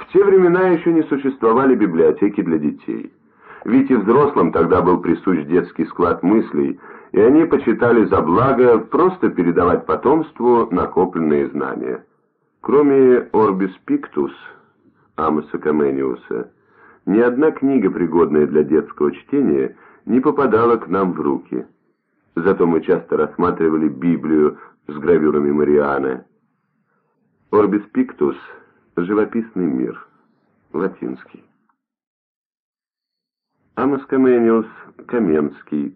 В те времена еще не существовали библиотеки для детей. Ведь и взрослым тогда был присущ детский склад мыслей, и они почитали за благо просто передавать потомству накопленные знания. Кроме «Орбис Пиктус» Амоса Камениуса, ни одна книга, пригодная для детского чтения, не попадала к нам в руки. Зато мы часто рассматривали Библию с гравюрами Марианы. «Орбис Пиктус» — живописный мир, латинский. Амос Камениус Каменский,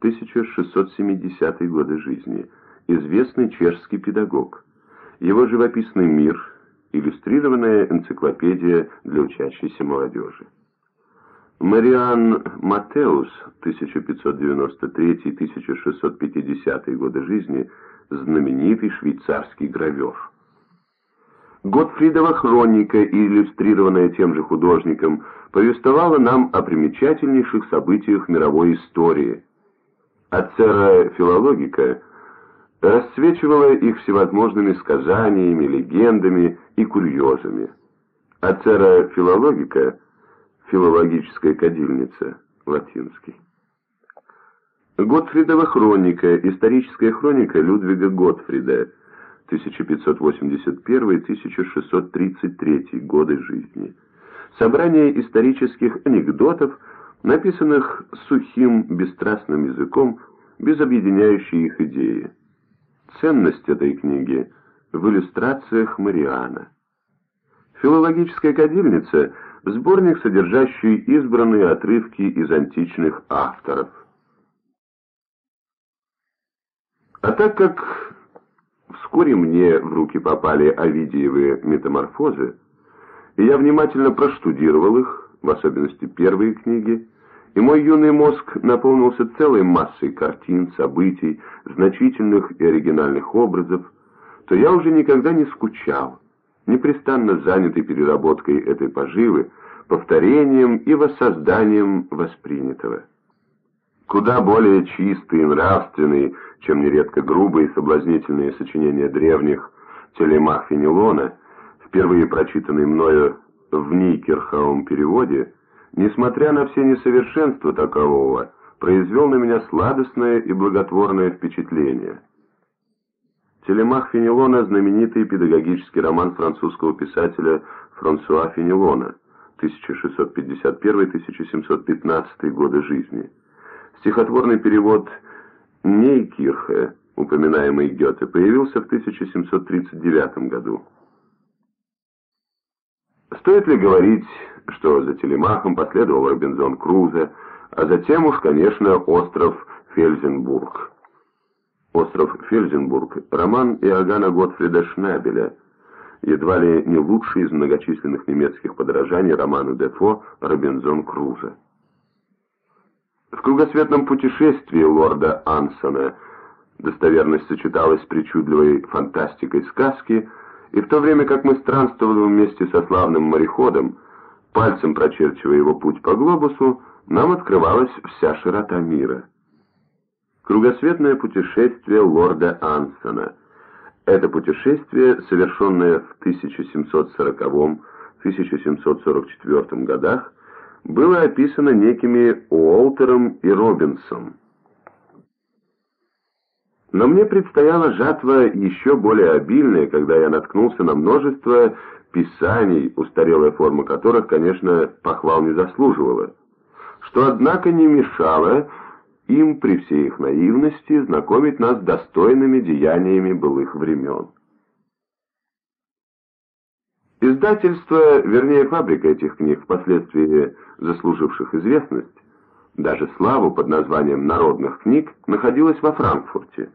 1592-1670 годы жизни, известный чешский педагог. Его живописный мир – иллюстрированная энциклопедия для учащейся молодежи. Мариан Матеус, 1593-1650 годы жизни, знаменитый швейцарский гравер. Готфридова хроника, иллюстрированная тем же художником, повествовала нам о примечательнейших событиях мировой истории. Ацера филологика расцвечивала их всевозможными сказаниями, легендами и курьезами. Ацера филологика – филологическая кадильница, латинский. Готфридова хроника, историческая хроника Людвига Готфрида – 1581-1633 годы жизни. Собрание исторических анекдотов, написанных сухим, бесстрастным языком, без объединяющей их идеи. Ценность этой книги в иллюстрациях Мариана. Филологическая кадильница – сборник, содержащий избранные отрывки из античных авторов. А так как Вскоре мне в руки попали Овидиевы метаморфозы, и я внимательно проштудировал их, в особенности первые книги, и мой юный мозг наполнился целой массой картин, событий, значительных и оригинальных образов, то я уже никогда не скучал, непрестанно занятый переработкой этой поживы, повторением и воссозданием воспринятого куда более чистый и нравственный, чем нередко грубые и соблазнительные сочинения древних Телемах Фенелона, впервые прочитанный мною в Никерхаум переводе, несмотря на все несовершенства такового, произвел на меня сладостное и благотворное впечатление. Телемах Фенелона – знаменитый педагогический роман французского писателя Франсуа Фенелона, 1651-1715 годы жизни – Стихотворный перевод Нейкирхе, упоминаемый Гёте, появился в 1739 году. Стоит ли говорить, что за Телемахом последовал Робинзон Крузо, а затем уж, конечно, остров Фельзенбург. Остров Фельзенбург – роман Иоганна Готфрида Шнабеля, едва ли не лучший из многочисленных немецких подражаний роману Дефо «Робинзон Крузо». В кругосветном путешествии лорда Ансона достоверность сочеталась с причудливой фантастикой сказки, и в то время как мы странствовали вместе со славным мореходом, пальцем прочерчивая его путь по глобусу, нам открывалась вся широта мира. Кругосветное путешествие лорда Ансона. Это путешествие, совершенное в 1740-1744 годах, было описано некими Уолтером и Робинсом. Но мне предстояла жатва еще более обильная, когда я наткнулся на множество писаний, устарелая форма которых, конечно, похвал не заслуживала, что, однако, не мешало им при всей их наивности знакомить нас с достойными деяниями былых времен. Издательство, вернее фабрика этих книг, впоследствии заслуживших известность, даже славу под названием «Народных книг», находилась во Франкфурте.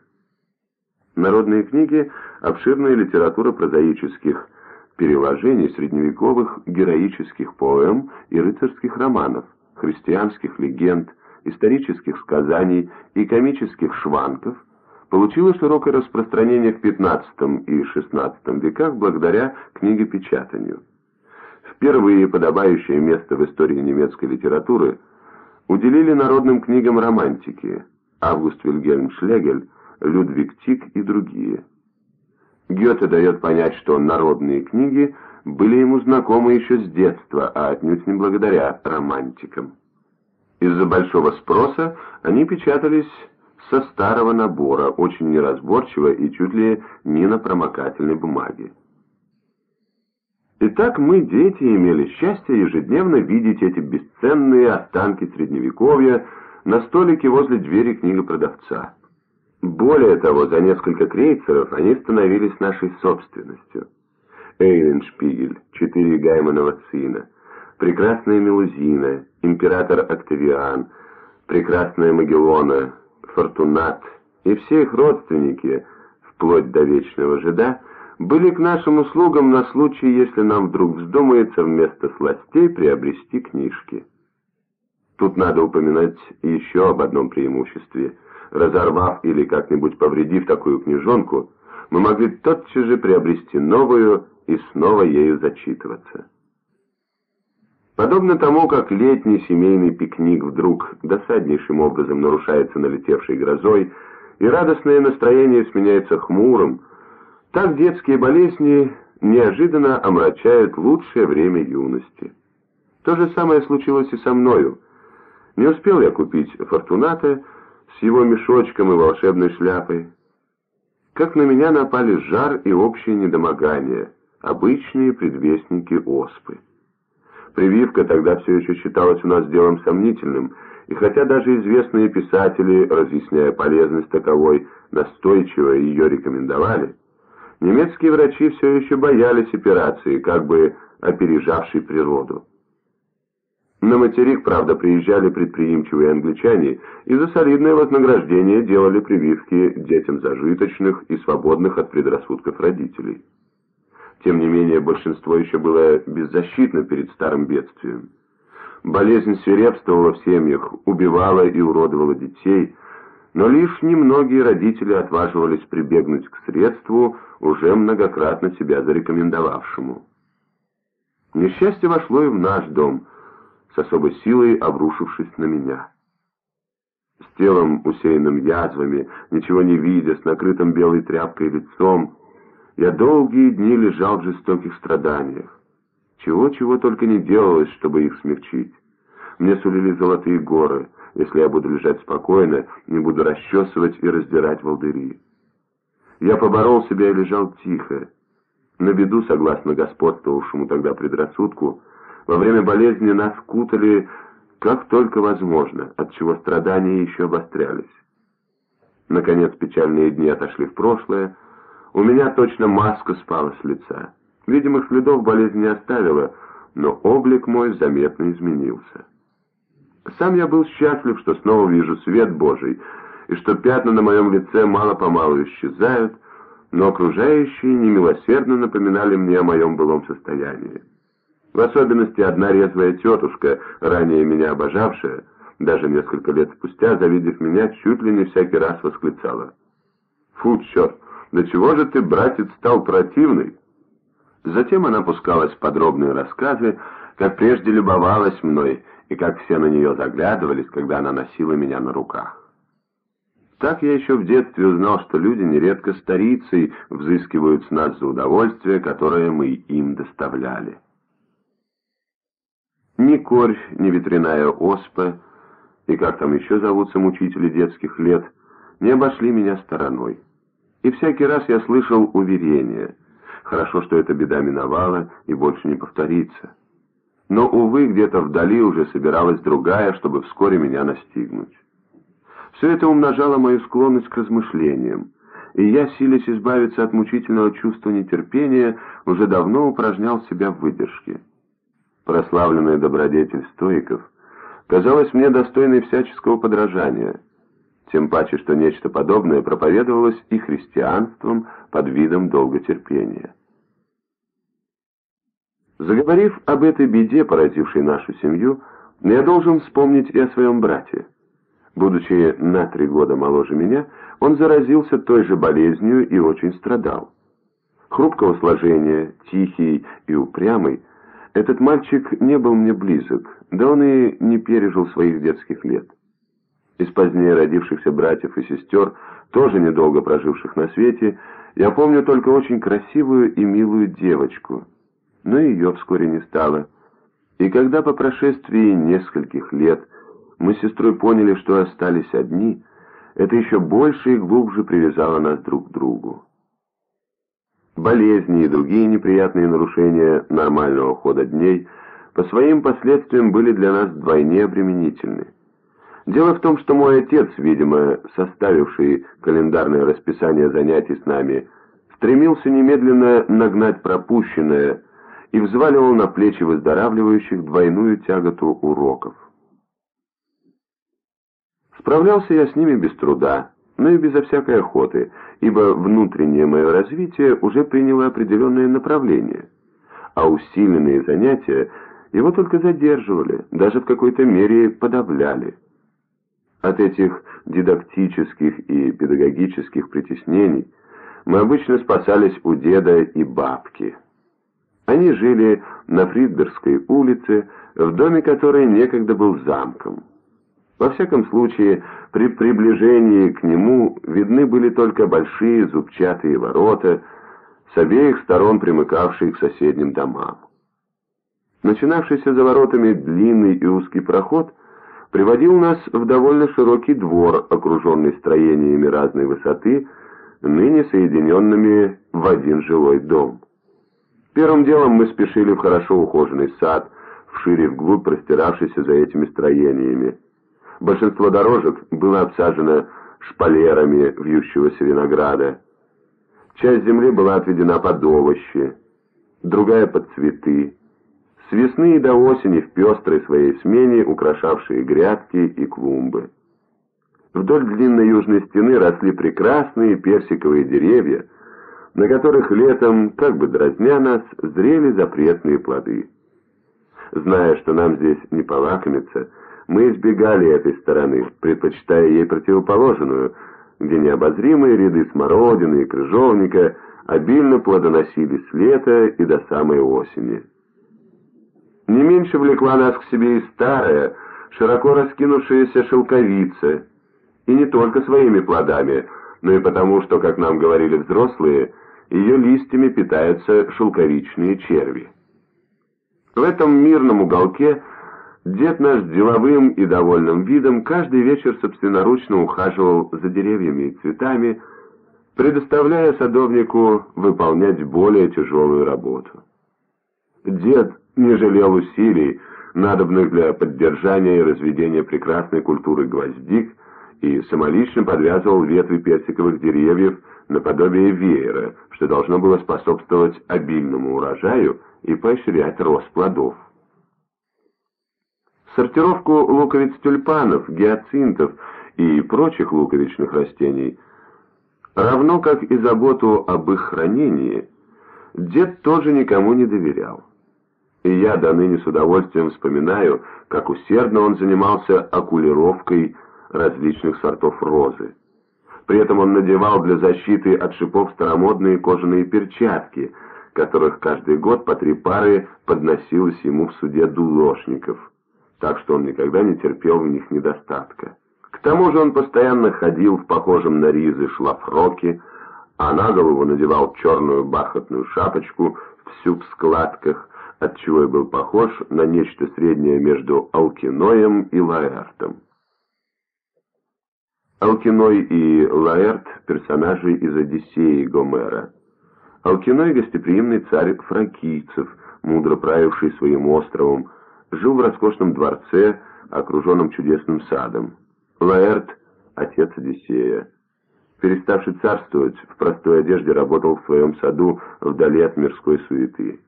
Народные книги – обширная литература прозаических переложений средневековых героических поэм и рыцарских романов, христианских легенд, исторических сказаний и комических шванков, получила широкое распространение в XV и XVI веках благодаря книгопечатанию. Впервые подобающее место в истории немецкой литературы уделили народным книгам романтики Август Вильгельм Шлегель, Людвиг Тик и другие. Гёте дает понять, что народные книги были ему знакомы еще с детства, а отнюдь не благодаря романтикам. Из-за большого спроса они печатались со старого набора, очень неразборчиво и чуть ли не на промокательной бумаге. Итак, мы, дети, имели счастье ежедневно видеть эти бесценные останки Средневековья на столике возле двери книгопродавца. Более того, за несколько крейцеров они становились нашей собственностью. Эйленшпигель, четыре Гайманова сына, прекрасная Мелузина, император Октавиан, прекрасная Магеллона, Фортунат и все их родственники, вплоть до вечного жида, были к нашим услугам на случай, если нам вдруг вздумается вместо сластей приобрести книжки. Тут надо упоминать еще об одном преимуществе. Разорвав или как-нибудь повредив такую книжонку, мы могли тотчас же приобрести новую и снова ею зачитываться. Подобно тому, как летний семейный пикник вдруг досаднейшим образом нарушается налетевшей грозой, и радостное настроение сменяется хмурым, так детские болезни неожиданно омрачают лучшее время юности. То же самое случилось и со мною. Не успел я купить Фортуната с его мешочком и волшебной шляпой. Как на меня напали жар и общее недомогание, обычные предвестники оспы. Прививка тогда все еще считалась у нас делом сомнительным, и хотя даже известные писатели, разъясняя полезность таковой, настойчиво ее рекомендовали, немецкие врачи все еще боялись операции, как бы опережавшей природу. На материк, правда, приезжали предприимчивые англичане и за солидное вознаграждение делали прививки детям зажиточных и свободных от предрассудков родителей. Тем не менее, большинство еще было беззащитно перед старым бедствием. Болезнь свирепствовала в семьях, убивала и уродовала детей, но лишь немногие родители отваживались прибегнуть к средству, уже многократно себя зарекомендовавшему. Несчастье вошло и в наш дом, с особой силой обрушившись на меня. С телом, усеянным язвами, ничего не видя, с накрытым белой тряпкой лицом, я долгие дни лежал в жестоких страданиях. Чего-чего только не делалось, чтобы их смягчить. Мне сулили золотые горы, если я буду лежать спокойно, не буду расчесывать и раздирать волдыри. Я поборол себя и лежал тихо. На беду, согласно господствовавшему тогда предрассудку, во время болезни нас кутали как только возможно, от чего страдания еще обострялись. Наконец печальные дни отошли в прошлое, у меня точно маска спала с лица. Видимых следов болезнь не оставила, но облик мой заметно изменился. Сам я был счастлив, что снова вижу свет Божий, и что пятна на моем лице мало-помалу исчезают, но окружающие немилосердно напоминали мне о моем былом состоянии. В особенности одна резвая тетушка, ранее меня обожавшая, даже несколько лет спустя, завидев меня, чуть ли не всякий раз восклицала. «Фу, черт, да чего же ты, братец, стал противный?» Затем она пускалась в подробные рассказы, как прежде любовалась мной, и как все на нее заглядывались, когда она носила меня на руках. Так я еще в детстве узнал, что люди нередко старицей взыскивают с нас за удовольствие, которое мы им доставляли. Ни корь, ни ветряная оспа, и как там еще зовутся мучители детских лет, не обошли меня стороной. И всякий раз я слышал уверение. Хорошо, что эта беда миновала и больше не повторится. Но, увы, где-то вдали уже собиралась другая, чтобы вскоре меня настигнуть. Все это умножало мою склонность к размышлениям, и я, силясь избавиться от мучительного чувства нетерпения, уже давно упражнял себя в выдержке. Прославленная добродетель стоиков казалась мне достойной всяческого подражания, тем паче, что нечто подобное проповедовалось и христианством под видом долготерпения. Заговорив об этой беде, поразившей нашу семью, я должен вспомнить и о своем брате. Будучи на три года моложе меня, он заразился той же болезнью и очень страдал. Хрупкого сложения, тихий и упрямый, этот мальчик не был мне близок, да он и не пережил своих детских лет. Из позднее родившихся братьев и сестер, тоже недолго проживших на свете, Я помню только очень красивую и милую девочку, но ее вскоре не стало. И когда по прошествии нескольких лет мы с сестрой поняли, что остались одни, это еще больше и глубже привязало нас друг к другу. Болезни и другие неприятные нарушения нормального хода дней по своим последствиям были для нас вдвойне обременительны. Дело в том, что мой отец, видимо, составивший календарное расписание занятий с нами, стремился немедленно нагнать пропущенное и взваливал на плечи выздоравливающих двойную тяготу уроков. Справлялся я с ними без труда, но и безо всякой охоты, ибо внутреннее мое развитие уже приняло определенное направление, а усиленные занятия его только задерживали, даже в какой-то мере подавляли. От этих дидактических и педагогических притеснений мы обычно спасались у деда и бабки. Они жили на Фридбергской улице, в доме которой некогда был замком. Во всяком случае, при приближении к нему видны были только большие зубчатые ворота, с обеих сторон примыкавшие к соседним домам. Начинавшийся за воротами длинный и узкий проход приводил нас в довольно широкий двор, окруженный строениями разной высоты, ныне соединенными в один жилой дом. Первым делом мы спешили в хорошо ухоженный сад, вшире вглубь простиравшийся за этими строениями. Большинство дорожек было обсажено шпалерами вьющегося винограда. Часть земли была отведена под овощи, другая под цветы. С весны и до осени в пестрой своей смене украшавшие грядки и клумбы. Вдоль длинной южной стены росли прекрасные персиковые деревья, на которых летом, как бы дразня нас, зрели запретные плоды. Зная, что нам здесь не полакомиться, мы избегали этой стороны, предпочитая ей противоположную, где необозримые ряды смородины и крыжовника обильно плодоносили с лета и до самой осени. Не меньше влекла нас к себе и старая, широко раскинувшаяся шелковица, и не только своими плодами, но и потому, что, как нам говорили взрослые, ее листьями питаются шелковичные черви. В этом мирном уголке Дед наш деловым и довольным видом каждый вечер собственноручно ухаживал за деревьями и цветами, предоставляя садовнику выполнять более тяжелую работу. Дед не жалел усилий, надобных для поддержания и разведения прекрасной культуры гвоздик, и самолично подвязывал ветви персиковых деревьев наподобие веера, что должно было способствовать обильному урожаю и поощрять рост плодов. Сортировку луковиц тюльпанов, гиацинтов и прочих луковичных растений, равно как и заботу об их хранении, дед тоже никому не доверял. И я до ныне с удовольствием вспоминаю, как усердно он занимался окулировкой различных сортов розы. При этом он надевал для защиты от шипов старомодные кожаные перчатки, которых каждый год по три пары подносилось ему в суде дулошников так что он никогда не терпел в них недостатка. К тому же он постоянно ходил в похожем на ризы шлафроке, а на голову надевал черную бархатную шапочку всю в складках, отчего и был похож на нечто среднее между Алкиноем и Лаэртом. Алкиной и Лаэрт – персонажи из Одиссеи Гомера. Алкиной – гостеприимный царь фракийцев, мудро правивший своим островом, жил в роскошном дворце, окруженном чудесным садом. Лаэрт — отец Одиссея. Переставший царствовать, в простой одежде работал в своем саду вдали от мирской суеты.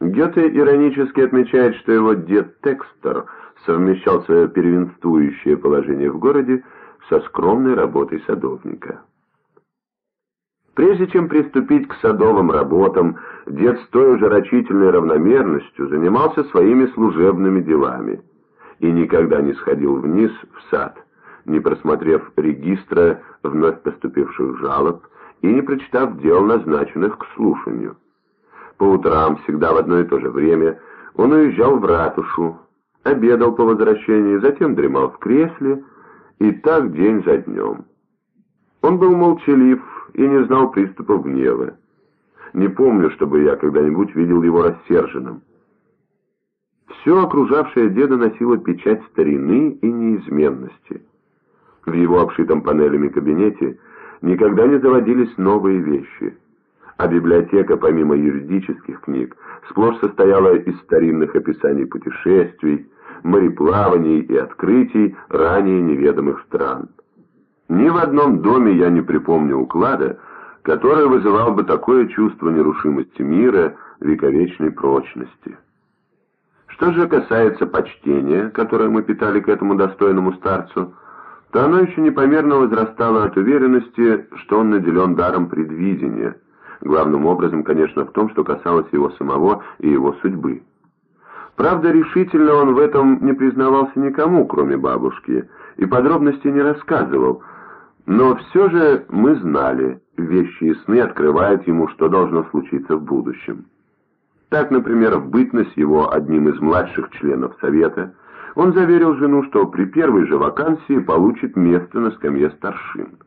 Гёте иронически отмечает, что его дед Текстер совмещал свое первенствующее положение в городе со скромной работой садовника. Прежде чем приступить к садовым работам, дед с той же рачительной равномерностью занимался своими служебными делами и никогда не сходил вниз в сад, не просмотрев регистра вновь поступивших жалоб и не прочитав дел, назначенных к слушанию. По утрам, всегда в одно и то же время, он уезжал в ратушу, обедал по возвращении, затем дремал в кресле, и так день за днем. Он был молчалив и не знал приступов гнева. Не помню, чтобы я когда-нибудь видел его рассерженным. Все окружавшее деда носило печать старины и неизменности. В его обшитом панелями кабинете никогда не заводились новые вещи, а библиотека, помимо юридических книг, сплошь состояла из старинных описаний путешествий, мореплаваний и открытий ранее неведомых стран. Ни в одном доме я не припомню уклада, который вызывал бы такое чувство нерушимости мира, вековечной прочности. Что же касается почтения, которое мы питали к этому достойному старцу, то оно еще непомерно возрастало от уверенности, что он наделен даром предвидения, главным образом, конечно, в том, что касалось его самого и его судьбы. Правда, решительно он в этом не признавался никому, кроме бабушки, и подробностей не рассказывал, но все же мы знали, вещи и сны открывают ему, что должно случиться в будущем. Так, например, в бытность его одним из младших членов Совета, он заверил жену, что при первой же вакансии получит место на скамье старшин.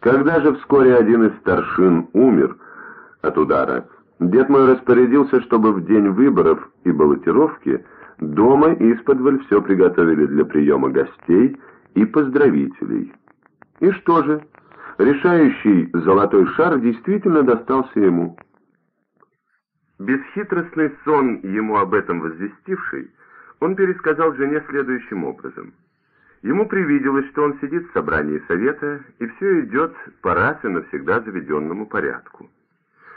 Когда же вскоре один из старшин умер от удара, дед мой распорядился, чтобы в день выборов и баллотировки дома исподволь все приготовили для приема гостей и поздравителей. И что же, решающий золотой шар действительно достался ему. Бесхитростный сон, ему об этом возвестивший, он пересказал жене следующим образом. Ему привиделось, что он сидит в собрании совета, и все идет по раз и навсегда заведенному порядку.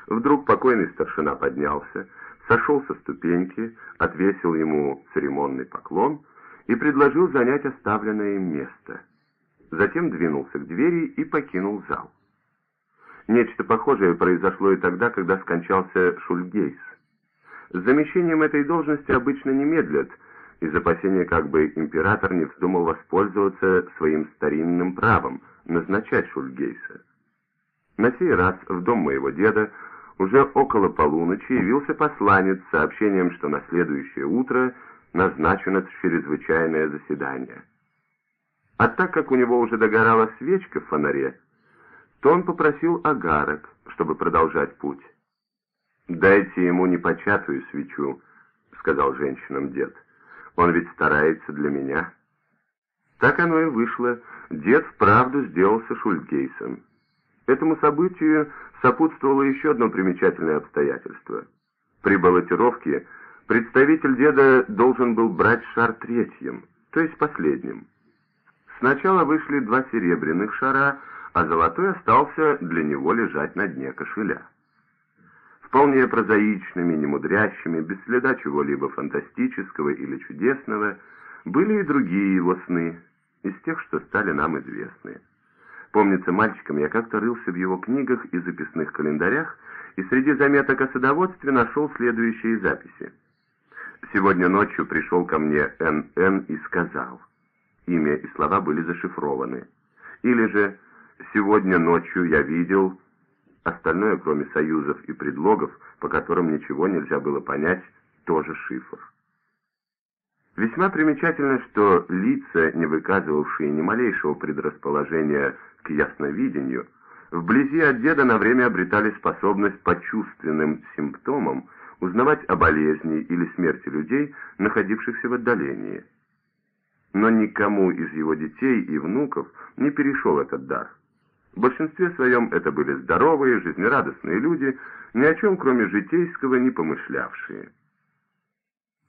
Вдруг покойный старшина поднялся, сошел со ступеньки, отвесил ему церемонный поклон и предложил занять оставленное им место. Затем двинулся к двери и покинул зал. Нечто похожее произошло и тогда, когда скончался Шульгейс. С замещением этой должности обычно не медлят, из опасения, как бы император не вздумал воспользоваться своим старинным правом назначать Шульгейса. На сей раз в дом моего деда уже около полуночи явился посланец с сообщением, что на следующее утро назначено чрезвычайное заседание. А так как у него уже догорала свечка в фонаре, то он попросил агарок, чтобы продолжать путь. «Дайте ему непочатую свечу», — сказал женщинам дед. «Он ведь старается для меня». Так оно и вышло. Дед вправду сделался шульгейсом. Этому событию сопутствовало еще одно примечательное обстоятельство. При баллотировке представитель деда должен был брать шар третьим, то есть последним. Сначала вышли два серебряных шара — а золотой остался для него лежать на дне кошеля. Вполне прозаичными, немудрящими, без следа чего-либо фантастического или чудесного, были и другие его сны, из тех, что стали нам известны. Помнится, мальчиком я как-то рылся в его книгах и записных календарях, и среди заметок о садоводстве нашел следующие записи. Сегодня ночью пришел ко мне Н.Н. и сказал. Имя и слова были зашифрованы. Или же Сегодня ночью я видел... Остальное, кроме союзов и предлогов, по которым ничего нельзя было понять, тоже шифр. Весьма примечательно, что лица, не выказывавшие ни малейшего предрасположения к ясновидению, вблизи от деда на время обретали способность по чувственным симптомам узнавать о болезни или смерти людей, находившихся в отдалении. Но никому из его детей и внуков не перешел этот дар. В большинстве своем это были здоровые, жизнерадостные люди, ни о чем кроме житейского не помышлявшие.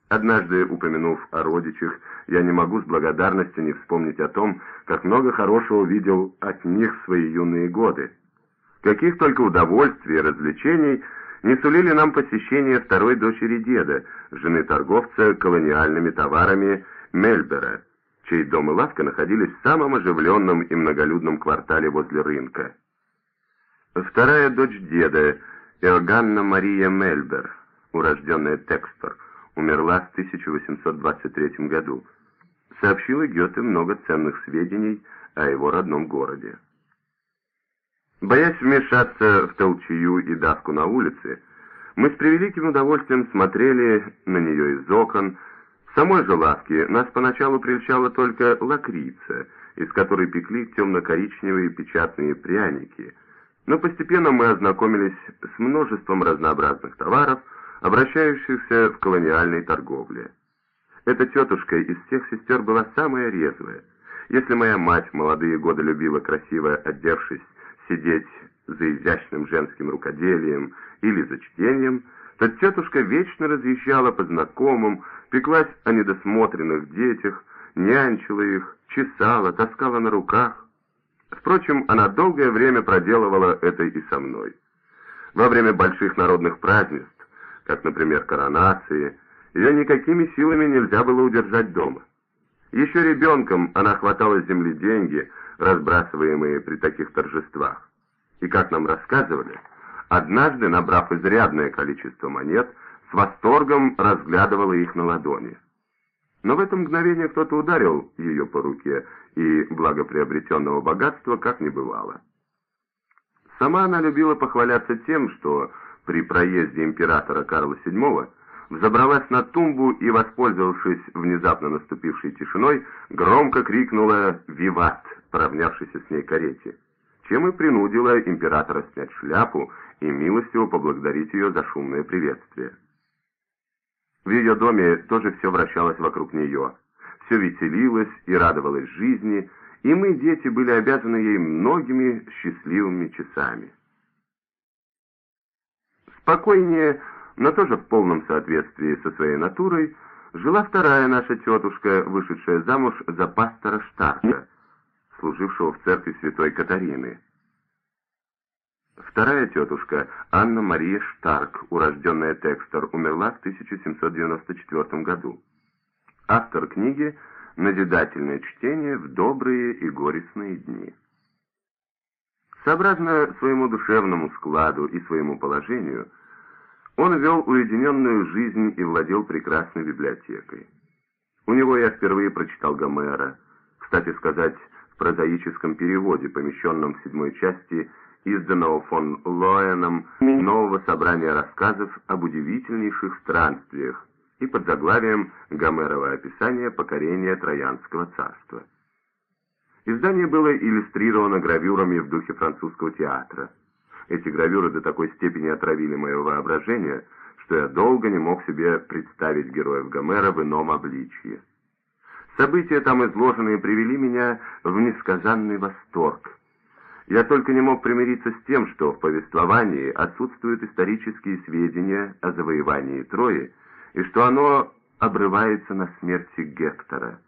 Однажды, упомянув о родичах, я не могу с благодарностью не вспомнить о том, как много хорошего видел от них в свои юные годы. Каких только удовольствий и развлечений не сулили нам посещение второй дочери деда, жены торговца колониальными товарами Мельбера, чей дом и лавка находились в самом оживленном и многолюдном квартале возле рынка. Вторая дочь деда, Иоганна Мария Мельбер, урожденная Текстор, умерла в 1823 году. Сообщила Гёте много ценных сведений о его родном городе. Боясь вмешаться в толчую и давку на улице, мы с превеликим удовольствием смотрели на нее из окон, самой же лавке нас поначалу прельщала только лакрица, из которой пекли темно-коричневые печатные пряники, Но постепенно мы ознакомились с множеством разнообразных товаров, обращающихся в колониальной торговле. Эта тетушка из всех сестер была самая резвая. Если моя мать в молодые годы любила красиво одевшись, сидеть за изящным женским рукоделием или за чтением, то тетушка вечно разъезжала по знакомым, пеклась о недосмотренных детях, нянчила их, чесала, таскала на руках. Впрочем, она долгое время проделывала это и со мной. Во время больших народных празднеств, как, например, коронации, ее никакими силами нельзя было удержать дома. Еще ребенком она хватала земли деньги, разбрасываемые при таких торжествах. И, как нам рассказывали, однажды, набрав изрядное количество монет, с восторгом разглядывала их на ладони. Но в это мгновение кто-то ударил ее по руке, и благоприобретенного богатства как не бывало. Сама она любила похваляться тем, что при проезде императора Карла VII взобралась на тумбу и, воспользовавшись внезапно наступившей тишиной, громко крикнула «Виват!», поравнявшейся с ней карете, чем и принудила императора снять шляпу и милостиво поблагодарить ее за шумное приветствие. В ее доме тоже все вращалось вокруг нее, все веселилось и радовалось жизни, и мы, дети, были обязаны ей многими счастливыми часами. Спокойнее но тоже в полном соответствии со своей натурой, жила вторая наша тетушка, вышедшая замуж за пастора Штарка, служившего в церкви святой Катарины. Вторая тетушка, Анна-Мария Штарк, урожденная Текстер, умерла в 1794 году. Автор книги «Назидательное чтение в добрые и горестные дни». Сообразно своему душевному складу и своему положению – он вел уединенную жизнь и владел прекрасной библиотекой. У него я впервые прочитал Гомера, кстати сказать, в прозаическом переводе, помещенном в седьмой части изданного фон Лоэном нового собрания рассказов об удивительнейших странствиях и под заглавием «Гомерово описание покорения Троянского царства». Издание было иллюстрировано гравюрами в духе французского театра. Эти гравюры до такой степени отравили мое воображение, что я долго не мог себе представить героев Гомера в ином обличье. События там изложенные привели меня в несказанный восторг. Я только не мог примириться с тем, что в повествовании отсутствуют исторические сведения о завоевании Трои, и что оно обрывается на смерти Гектора.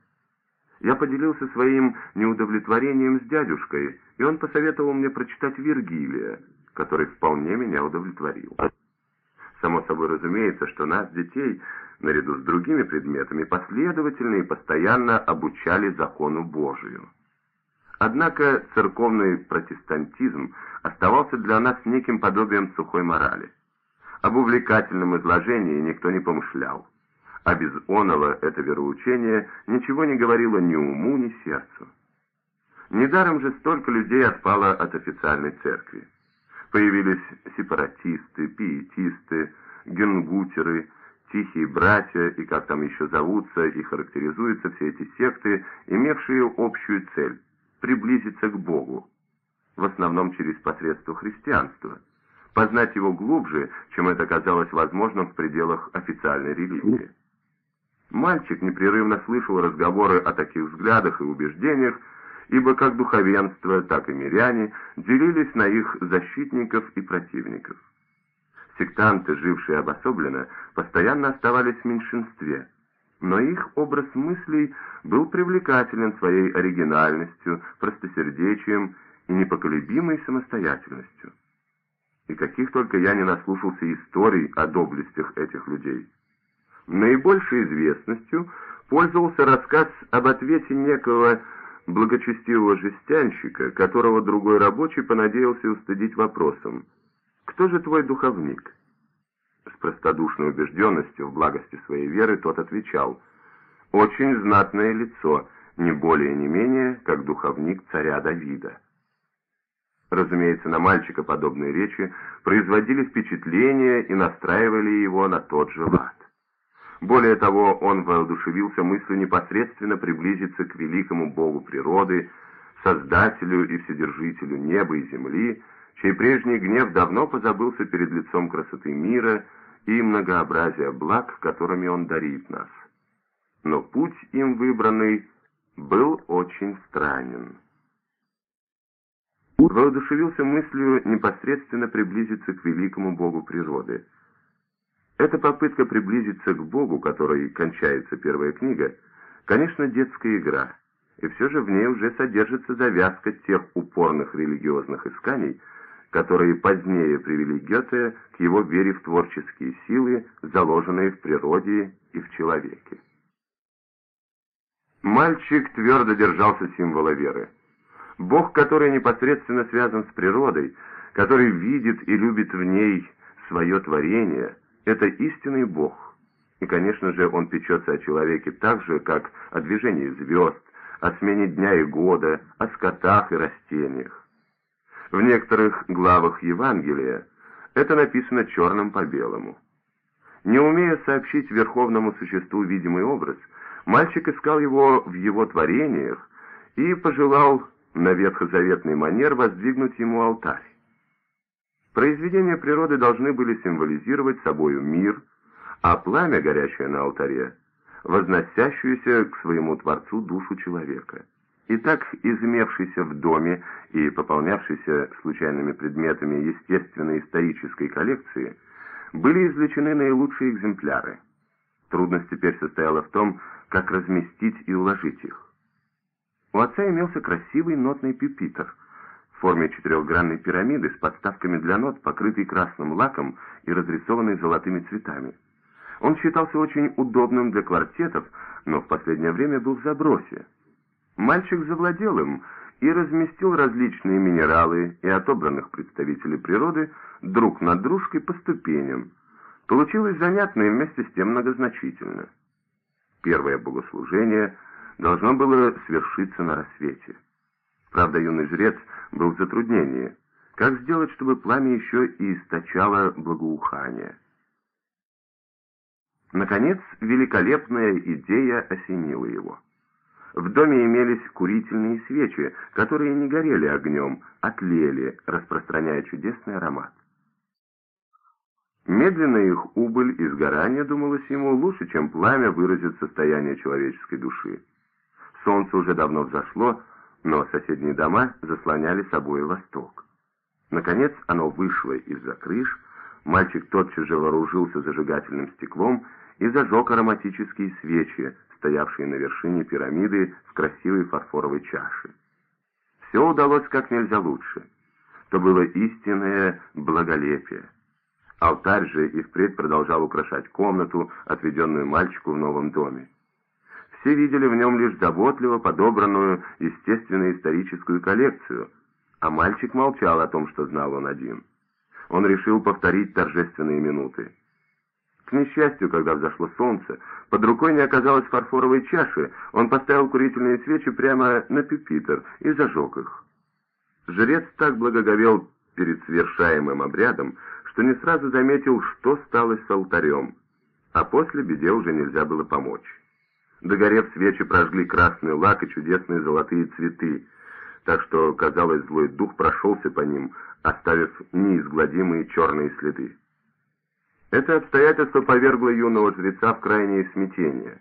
Я поделился своим неудовлетворением с дядюшкой, и он посоветовал мне прочитать Вергилия, который вполне меня удовлетворил. Само собой разумеется, что нас, детей, наряду с другими предметами, последовательно и постоянно обучали закону Божию. Однако церковный протестантизм оставался для нас неким подобием сухой морали. Об увлекательном изложении никто не помышлял, а без оного это вероучение ничего не говорило ни уму, ни сердцу. Недаром же столько людей отпало от официальной церкви. Появились сепаратисты, пиетисты, генгутеры, тихие братья и как там еще зовутся и характеризуются все эти секты, имевшие общую цель – приблизиться к Богу, в основном через посредство христианства, познать его глубже, чем это казалось возможным в пределах официальной религии. Мальчик непрерывно слышал разговоры о таких взглядах и убеждениях, ибо как духовенство, так и миряне делились на их защитников и противников. Сектанты, жившие обособленно, постоянно оставались в меньшинстве, но их образ мыслей был привлекателен своей оригинальностью, простосердечием и непоколебимой самостоятельностью. И каких только я не наслушался историй о доблестях этих людей. Наибольшей известностью пользовался рассказ об ответе некого благочестивого жестянщика, которого другой рабочий понадеялся устыдить вопросом «Кто же твой духовник?» С простодушной убежденностью в благости своей веры тот отвечал «Очень знатное лицо, не более не менее, как духовник царя Давида». Разумеется, на мальчика подобные речи производили впечатление и настраивали его на тот же лад. Более того, он воодушевился мыслью непосредственно приблизиться к великому Богу природы, Создателю и Вседержителю неба и земли, чей прежний гнев давно позабылся перед лицом красоты мира и многообразия благ, которыми он дарит нас. Но путь им выбранный был очень странен. Воодушевился мыслью непосредственно приблизиться к великому Богу природы. Эта попытка приблизиться к Богу, которой кончается первая книга, конечно, детская игра, и все же в ней уже содержится завязка тех упорных религиозных исканий, которые позднее привели Гёте к его вере в творческие силы, заложенные в природе и в человеке. Мальчик твердо держался символа веры. Бог, который непосредственно связан с природой, который видит и любит в ней свое творение, это истинный Бог. И, конечно же, он печется о человеке так же, как о движении звезд, о смене дня и года, о скотах и растениях. В некоторых главах Евангелия это написано черным по белому. Не умея сообщить верховному существу видимый образ, мальчик искал его в его творениях и пожелал на ветхозаветный манер воздвигнуть ему алтарь. Произведения природы должны были символизировать собою мир, а пламя, горящее на алтаре, возносящуюся к своему Творцу душу человека. Итак, изымевшийся в доме и пополнявшийся случайными предметами естественно-исторической коллекции, были извлечены наилучшие экземпляры. Трудность теперь состояла в том, как разместить и уложить их. У отца имелся красивый нотный пюпитр в форме четырехгранной пирамиды с подставками для нот, покрытый красным лаком и разрисованный золотыми цветами. Он считался очень удобным для квартетов, но в последнее время был в забросе. Мальчик завладел им и разместил различные минералы и отобранных представителей природы друг над дружкой по ступеням. Получилось занятно и вместе с тем многозначительно. Первое богослужение должно было свершиться на рассвете. Правда, юный жрец был в затруднении. Как сделать, чтобы пламя еще и источало благоухание? Наконец, великолепная идея осенила его. В доме имелись курительные свечи, которые не горели огнем, а тлели, распространяя чудесный аромат. Медленная их убыль и сгорание, думалось ему, лучше, чем пламя выразит состояние человеческой души. Солнце уже давно взошло, но соседние дома заслоняли собой восток. Наконец оно вышло из-за крыш, мальчик тотчас же вооружился зажигательным стеклом и зажег ароматические свечи, стоявшие на вершине пирамиды в красивой фарфоровой чаше. Все удалось как нельзя лучше. То было истинное благолепие. Алтарь же и впредь продолжал украшать комнату, отведенную мальчику в новом доме. Все видели в нем лишь заботливо подобранную естественно-историческую коллекцию, а мальчик молчал о том, что знал он один. Он решил повторить торжественные минуты. К несчастью, когда взошло солнце, под рукой не оказалось фарфоровой чаши, он поставил курительные свечи прямо на пюпитр и зажег их. Жрец так благоговел перед совершаемым обрядом, что не сразу заметил, что стало с алтарем, а после беде уже нельзя было помочь. Догорев свечи прожгли красный лак и чудесные золотые цветы, так что, казалось, злой дух прошелся по ним, оставив неизгладимые черные следы. Это обстоятельство повергло юного жреца в крайнее смятение.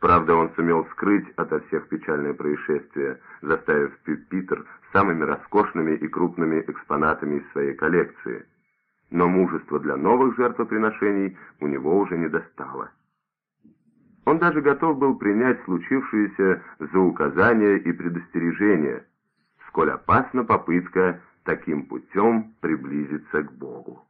Правда, он сумел скрыть ото всех печальное происшествие, заставив Питер самыми роскошными и крупными экспонатами из своей коллекции. Но мужество для новых жертвоприношений у него уже не достало. Он даже готов был принять случившееся за указание и предостережение, сколь опасна попытка таким путем приблизиться к Богу.